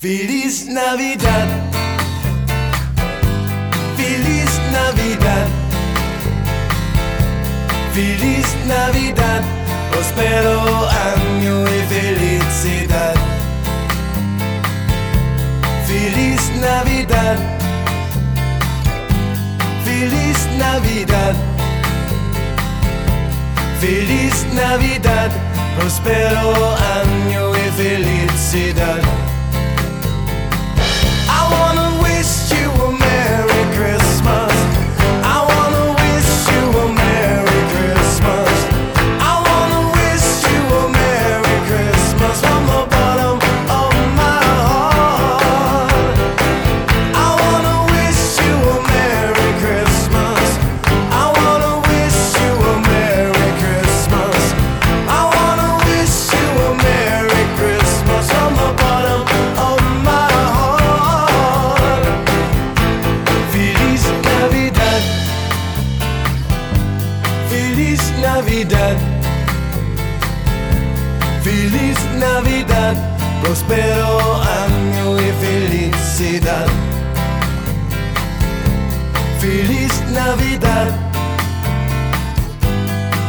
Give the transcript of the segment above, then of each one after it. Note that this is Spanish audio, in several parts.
¡Feliz Navidad! ¡Feliz Navidad! ¡Feliz Navidad! Prospero año y felicidad. Feliz Navidad. Feliz Navidad. Feliz Navidad. Lo spero, e felicidad. Feliz Navidad. Feliz Navidad, prospero año y felicidad. Feliz Navidad.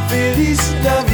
Feliz Navidad.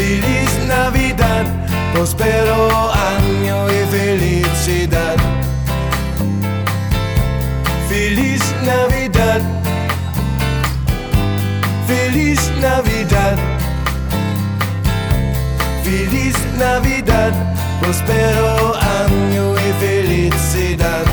feliz Navidad, prospero año y felicidad. Feliz Navidad, feliz Navidad, feliz Navidad, prospero año y felicidad.